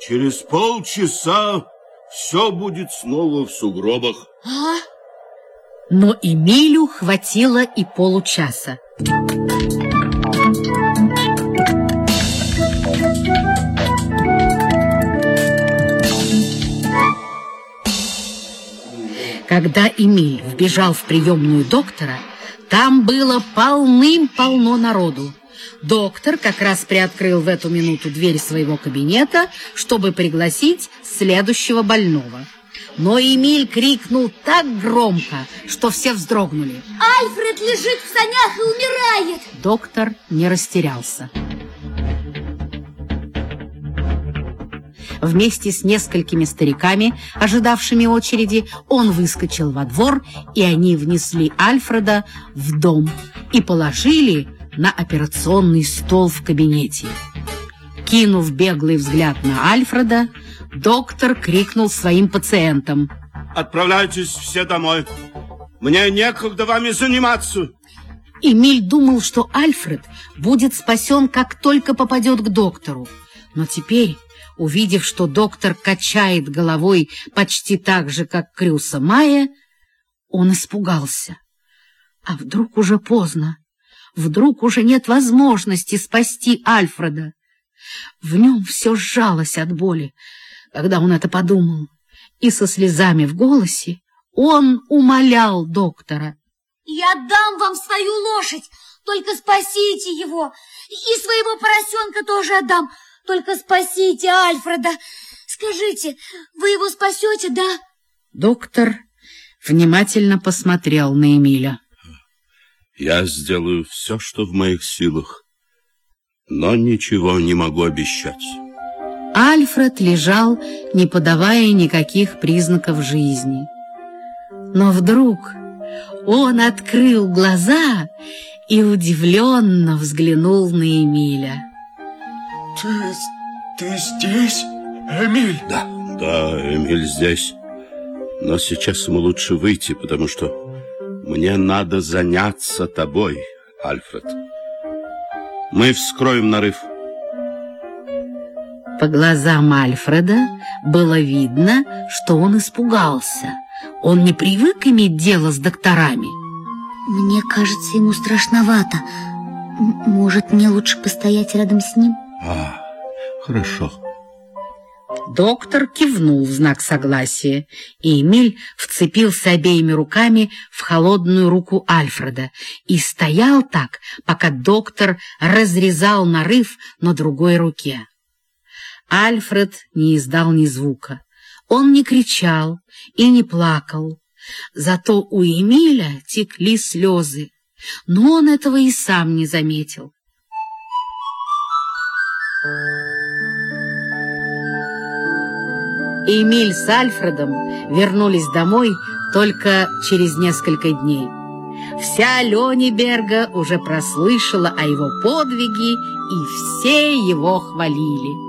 Через полчаса все будет снова в сугробах. А? Но Эмилю хватило и получаса. Когда Эмиль вбежал в приемную доктора, там было полным-полно народу. Доктор как раз приоткрыл в эту минуту дверь своего кабинета, чтобы пригласить следующего больного. Но Эмиль крикнул так громко, что все вздрогнули. Альфред лежит в санях и умирает! Доктор не растерялся. Вместе с несколькими стариками, ожидавшими очереди, он выскочил во двор, и они внесли Альфреда в дом и положили на операционный стол в кабинете. Кинув беглый взгляд на Альфреда, доктор крикнул своим пациентам. Отправляйтесь все домой. Мне некогда вами заниматься. Эмиль думал, что Альфред будет спасен, как только попадет к доктору. Но теперь, увидев, что доктор качает головой почти так же, как Крюса Майя, он испугался. А вдруг уже поздно? Вдруг уже нет возможности спасти Альфреда? В нем все сжалось от боли, когда он это подумал, и со слезами в голосе он умолял доктора. Я дам вам свою лошадь, только спасите его, и своего поросенка тоже отдам, только спасите Альфреда. Скажите, вы его спасете, да? Доктор внимательно посмотрел на Эмиля. Я сделаю все, что в моих силах, но ничего не могу обещать. Альфред лежал, не подавая никаких признаков жизни. Но вдруг он открыл глаза и удивленно взглянул на Эмиля. Ты, ты здесь, Эмиль? Да, да, Эмиль здесь. Но сейчас ему лучше выйти, потому что мне надо заняться тобой, Альфред. Мы вскроем нарыв. По глазам Альфреда было видно, что он испугался. Он не привык иметь дело с докторами. Мне кажется, ему страшновато. М может, мне лучше постоять рядом с ним? А, хорошо. Доктор кивнул в знак согласия, и Эмиль вцепился обеими руками в холодную руку Альфреда и стоял так, пока доктор разрезал нарыв на другой руке. Альфред не издал ни звука. Он не кричал и не плакал. Зато у Эмиля текли слезы, но он этого и сам не заметил. Эмиль с Альфредом вернулись домой только через несколько дней. Вся Лёниберга уже прослышала о его подвиге, и все его хвалили.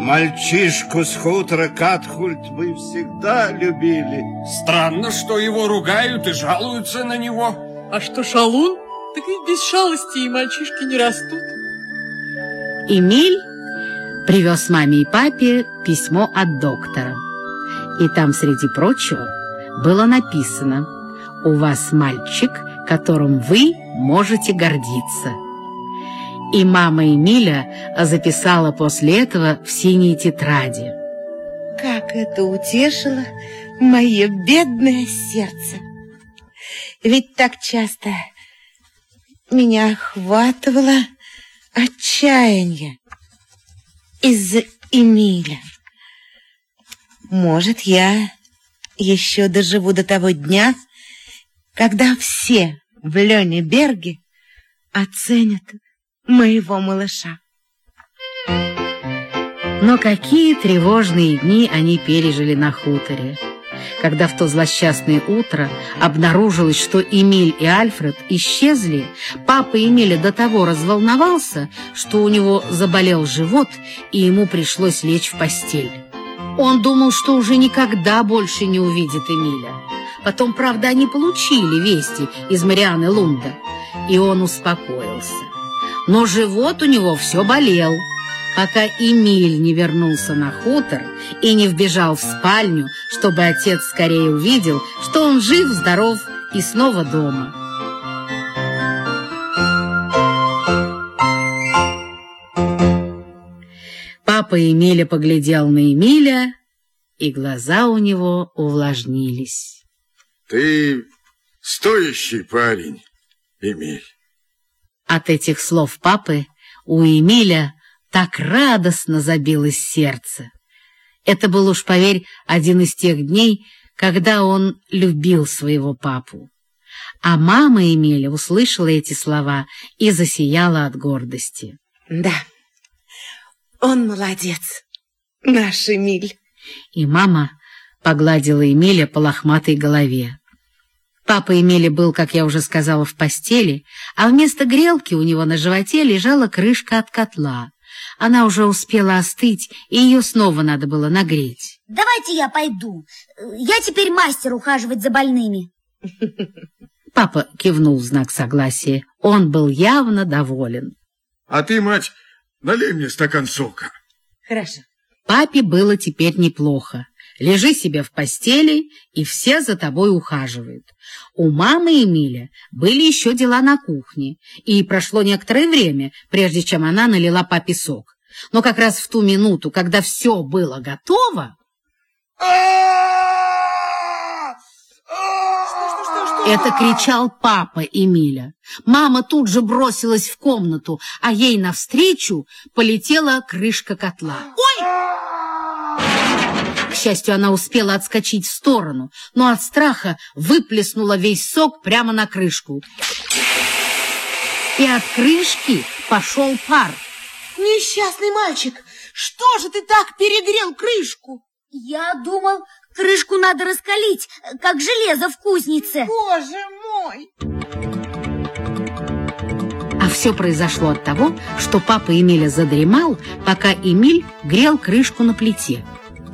Мальчишку с хутора Катхульт мы всегда любили. Странно, что его ругают и жалуются на него. А что шалун, так и без шалости и мальчишки не растут. Эмиль привез маме и папе письмо от доктора. И там, среди прочего, было написано «У вас мальчик, которым вы можете гордиться». И мама Эмиля записала после этого в синей тетради. Как это утешило мое бедное сердце. Ведь так часто меня охватывало отчаяние из-за Эмиля. Может, я еще доживу до того дня, когда все в Лёнеберге оценят моего малыша. Но какие тревожные дни они пережили на хуторе. Когда в то злосчастное утро обнаружилось, что Эмиль и Альфред исчезли, папа Эмиля до того разволновался, что у него заболел живот, и ему пришлось лечь в постель. Он думал, что уже никогда больше не увидит Эмиля. Потом, правда, они получили вести из Марианы Лунда, и он успокоился. Но живот у него все болел, пока Эмиль не вернулся на хутор и не вбежал в спальню, чтобы отец скорее увидел, что он жив, здоров и снова дома. Папа Эмиля поглядел на Эмиля, и глаза у него увлажнились. Ты стоящий парень, Эмиль. От этих слов папы у Эмиля так радостно забилось сердце. Это был уж, поверь, один из тех дней, когда он любил своего папу. А мама Эмиля услышала эти слова и засияла от гордости. Да, он молодец, наш Эмиль. И мама погладила Эмиля по лохматой голове. Папа Эмиля был, как я уже сказала, в постели, а вместо грелки у него на животе лежала крышка от котла. Она уже успела остыть, и ее снова надо было нагреть. Давайте я пойду. Я теперь мастер ухаживать за больными. Папа кивнул в знак согласия. Он был явно доволен. А ты, мать, налей мне стакан сока. Хорошо. Папе было теперь неплохо. Лежи себе в постели, и все за тобой ухаживают. У мамы Эмиля были еще дела на кухне, и прошло некоторое время, прежде чем она налила папе сок. Но как раз в ту минуту, когда все было готово... Это кричал папа Эмиля. Мама тут же бросилась в комнату, а ей навстречу полетела крышка котла. «Ой!» К счастью, она успела отскочить в сторону, но от страха выплеснула весь сок прямо на крышку. И от крышки пошел пар. Несчастный мальчик, что же ты так перегрел крышку? Я думал, крышку надо раскалить, как железо в кузнице. Боже мой! А все произошло от того, что папа Эмиля задремал, пока Эмиль грел крышку на плите.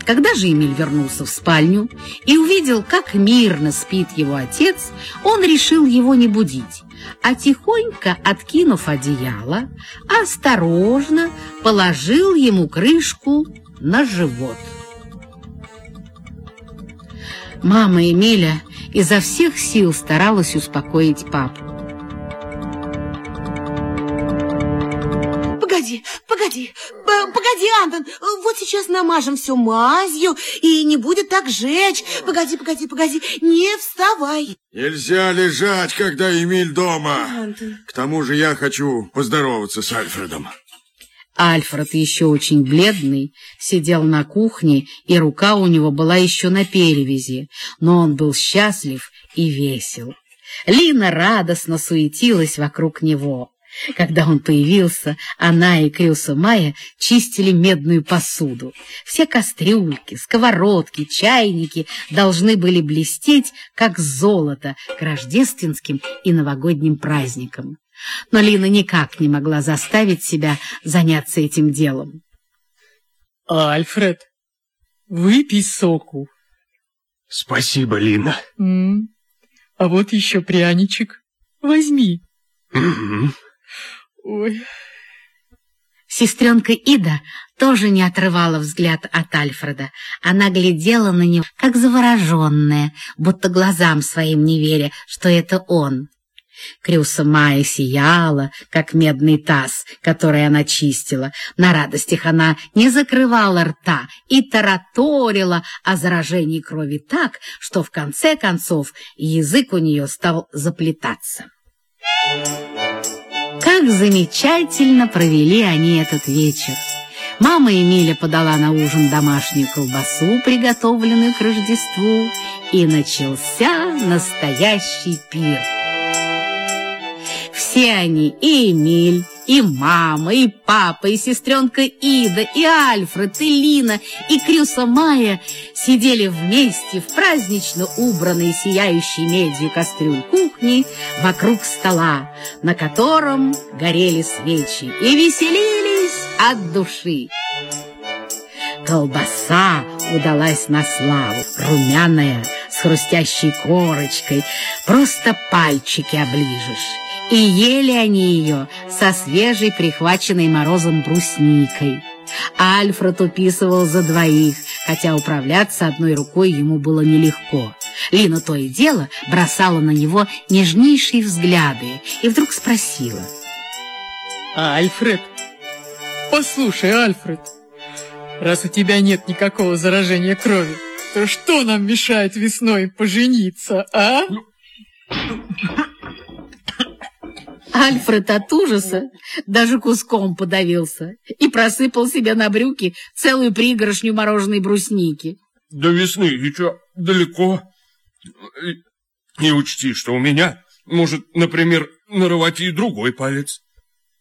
Когда же Эмиль вернулся в спальню и увидел, как мирно спит его отец, он решил его не будить, а тихонько, откинув одеяло, осторожно положил ему крышку на живот. Мама Эмиля изо всех сил старалась успокоить папу. Погоди, погоди, погоди, Антон, вот сейчас намажем все мазью, и не будет так жечь. Погоди, погоди, погоди, не вставай. Нельзя лежать, когда Эмиль дома. Антон. К тому же я хочу поздороваться с Альфредом. Альфред, еще очень бледный, сидел на кухне, и рука у него была еще на перевязи, но он был счастлив и весел. Лина радостно суетилась вокруг него. Когда он появился, она и Крюса Майя чистили медную посуду. Все кастрюльки, сковородки, чайники должны были блестеть, как золото, к рождественским и новогодним праздникам. Но Лина никак не могла заставить себя заняться этим делом. Альфред, выпей соку. Спасибо, Лина. М, А вот еще пряничек. Возьми. Мгм. Ой, Сестренка Ида тоже не отрывала взгляд от Альфреда. Она глядела на него, как завороженная, будто глазам своим не веря, что это он. Крюса Майя сияла, как медный таз, который она чистила. На радостях она не закрывала рта и тараторила о заражении крови так, что в конце концов язык у нее стал заплетаться. Как замечательно провели они этот вечер. Мама Эмиля подала на ужин домашнюю колбасу, приготовленную к Рождеству, и начался настоящий пир. Все они, и Эмиль, и мама, и папа, и сестренка Ида, и Альфред, и Лина, и Крюса Майя сидели вместе в празднично убранной сияющей медью кастрюль кухни вокруг стола, на котором горели свечи, и веселились от души. Колбаса удалась на славу, румяная, с хрустящей корочкой, просто пальчики оближешь. И ели они ее со свежей, прихваченной морозом брусникой. а Альфред уписывал за двоих, хотя управляться одной рукой ему было нелегко. Лина то и дело бросала на него нежнейшие взгляды и вдруг спросила. Альфред, послушай, Альфред, раз у тебя нет никакого заражения крови, то что нам мешает весной пожениться, а? Альфред от ужаса даже куском подавился и просыпал себе на брюки целую пригоршню мороженой брусники. До весны еще далеко. И, и учти, что у меня может, например, нарывать и другой палец.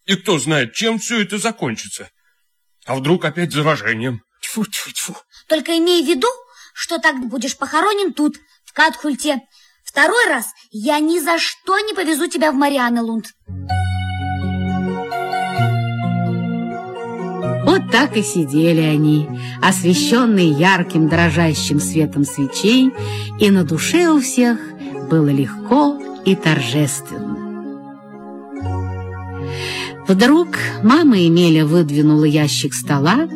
И кто знает, чем все это закончится. А вдруг опять заражением? Тьфу-тьфу-тьфу. Только имей в виду, что так будешь похоронен тут, в Катхульте. Второй раз я ни за что не повезу тебя в Марианелунд. Вот так и сидели они, освещенные ярким дрожащим светом свечей, и на душе у всех было легко и торжественно. Вдруг мама Емеля выдвинула ящик стола,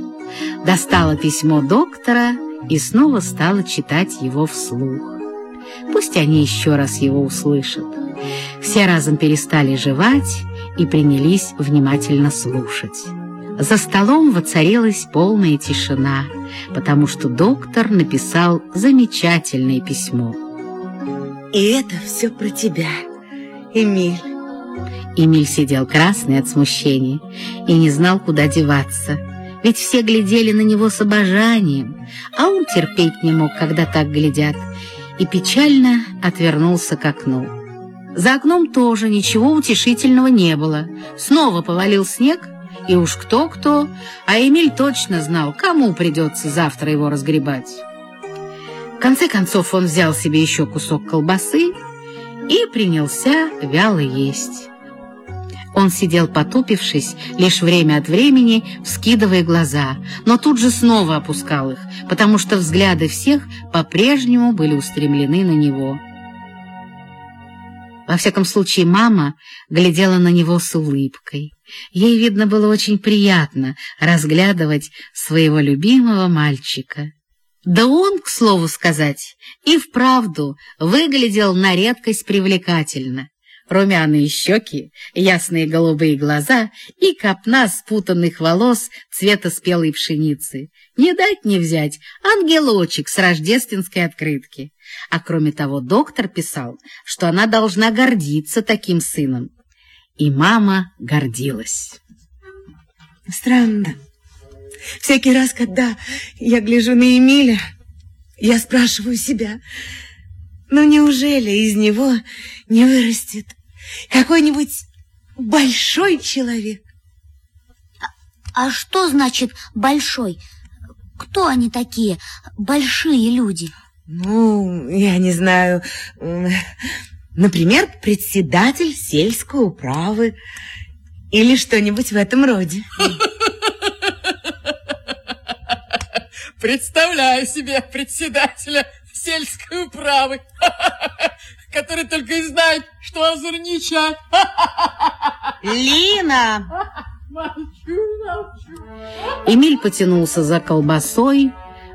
достала письмо доктора и снова стала читать его вслух. Пусть они еще раз его услышат. Все разом перестали жевать и принялись внимательно слушать. За столом воцарилась полная тишина, потому что доктор написал замечательное письмо. И это все про тебя, Эмиль. Эмиль сидел красный от смущения и не знал, куда деваться. Ведь все глядели на него с обожанием, а он терпеть не мог, когда так глядят, и печально отвернулся к окну. За окном тоже ничего утешительного не было. Снова повалил снег, и уж кто-кто, а Эмиль точно знал, кому придется завтра его разгребать. В конце концов он взял себе еще кусок колбасы и принялся вяло есть. Он сидел потупившись, лишь время от времени вскидывая глаза, но тут же снова опускал их, потому что взгляды всех по-прежнему были устремлены на него. Во всяком случае, мама глядела на него с улыбкой. Ей, видно, было очень приятно разглядывать своего любимого мальчика. Да он, к слову сказать, и вправду выглядел на редкость привлекательно румяные щеки, ясные голубые глаза и копна спутанных волос цвета спелой пшеницы. Не дать не взять ангелочек с рождественской открытки. А кроме того, доктор писал, что она должна гордиться таким сыном. И мама гордилась. Странно. Всякий раз, когда я гляжу на Эмиля, я спрашиваю себя, ну неужели из него не вырастет какой-нибудь большой человек. А, а что значит большой? Кто они такие, большие люди? Ну, я не знаю. Например, председатель сельской управы или что-нибудь в этом роде. Представляю себе председателя сельской управы который только и знает, что озорничать. Лина! Молчу, молчу. Эмиль потянулся за колбасой,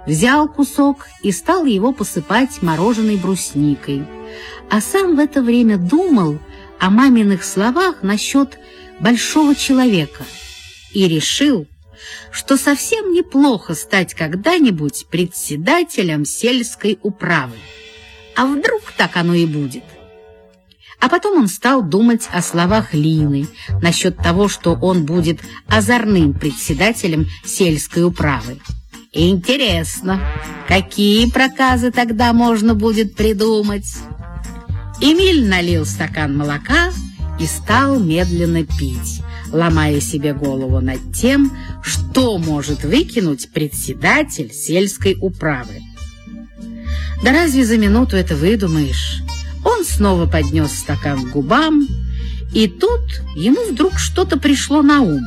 взял кусок и стал его посыпать мороженой брусникой. А сам в это время думал о маминых словах насчет большого человека и решил, что совсем неплохо стать когда-нибудь председателем сельской управы. А вдруг так оно и будет? А потом он стал думать о словах Лины насчет того, что он будет озорным председателем сельской управы. Интересно, какие проказы тогда можно будет придумать? Эмиль налил стакан молока и стал медленно пить, ломая себе голову над тем, что может выкинуть председатель сельской управы. Да разве за минуту это выдумаешь? Он снова поднес стакан к губам, и тут ему вдруг что-то пришло на ум.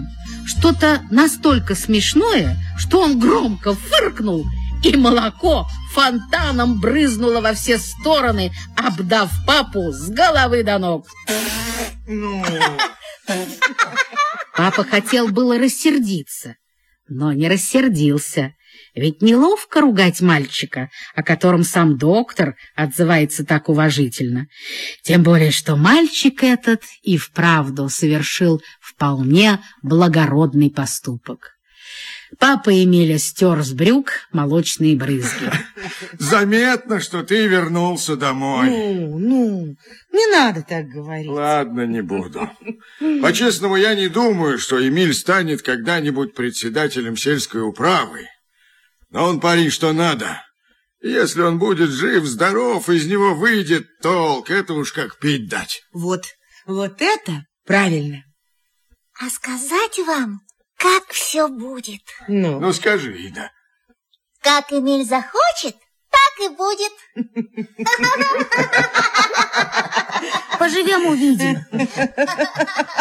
Что-то настолько смешное, что он громко фыркнул, и молоко фонтаном брызнуло во все стороны, обдав папу с головы до ног. Папа хотел было рассердиться, но не рассердился. Ведь неловко ругать мальчика, о котором сам доктор отзывается так уважительно. Тем более, что мальчик этот и вправду совершил вполне благородный поступок. Папа Эмиля стер с брюк молочные брызги. Заметно, что ты вернулся домой. Ну, ну, не надо так говорить. Ладно, не буду. По-честному, я не думаю, что Эмиль станет когда-нибудь председателем сельской управы. Но он парень что надо. Если он будет жив-здоров, из него выйдет толк. Это уж как пить дать. Вот, вот это правильно. А сказать вам, как все будет? Ну, Ну, скажи, Ида. Как Эмиль захочет, так и будет. Поживем, увидим.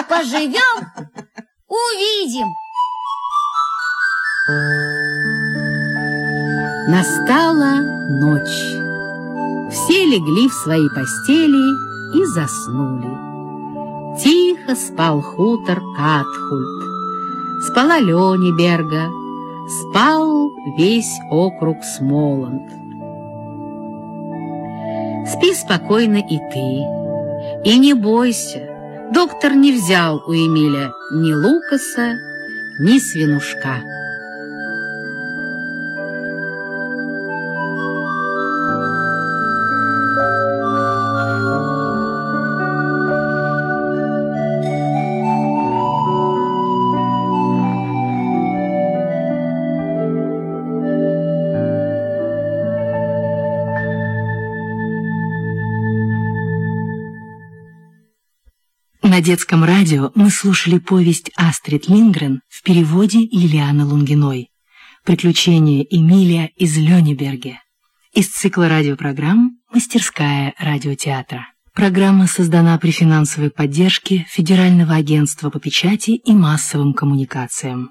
Поживем, увидим. Настала ночь. Все легли в свои постели и заснули. Тихо спал хутор Катхульт. Спала Лёниберга. Спал весь округ Смоланд. Спи спокойно и ты. И не бойся. Доктор не взял у Эмиля ни Лукаса, ни свинушка. На детском радио мы слушали повесть Астрид Лингрен в переводе Лилианы Лунгиной «Приключения Эмилия из Лёнеберге» из цикла радиопрограмм «Мастерская радиотеатра». Программа создана при финансовой поддержке Федерального агентства по печати и массовым коммуникациям.